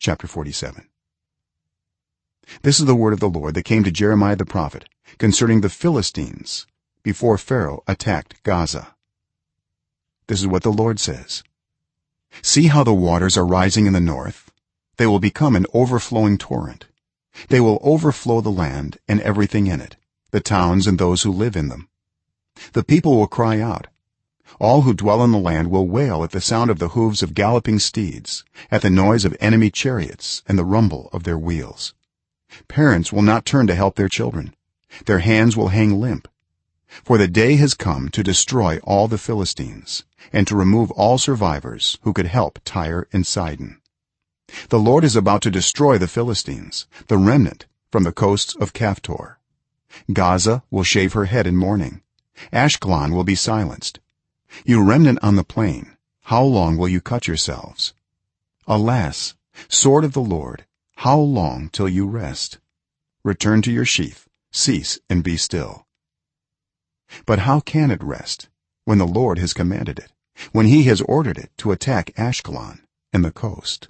chapter 47 this is the word of the lord that came to jeremiah the prophet concerning the philistines before pharaoh attacked gaza. This is what the lord says. See how the waters are rising in the north. They will become an overflowing torrent. They will overflow the land and everything in it the towns and those who live in them. The people will cry out all who dwell in the land will wail at the sound of the hoofs of galloping steeds at the noise of enemy chariots and the rumble of their wheels. Parents will not turn to help their children. Their hands will hang limp. For the day has come to destroy all the philistines and to remove all survivors who could help tyre and sidon. The lord is about to destroy the philistines the remnant from the coasts of caphtor gaza will shave her head in mourning. Ashkelon will be silenced you remnant on the plain how long will you cut yourselves? Alas sword of the lord how long till you rest? Return to your sheath cease and be still. But how can it rest when the lord has commanded it when he has ordered it to attack ashkelon and the coast